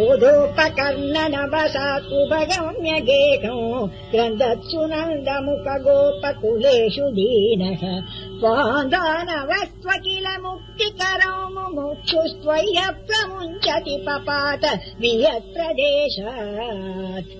ोधोपकर्णनवसा सुभगम्य क्रन्दत्सु ग्रन्दत्सु नन्दमुपगोपकुलेषु दीनः त्वान्दो किल मुक्तिकरौ मुमुक्षुस्त्वय्य प्रमुञ्चति पपात वियत्प्रदेशात्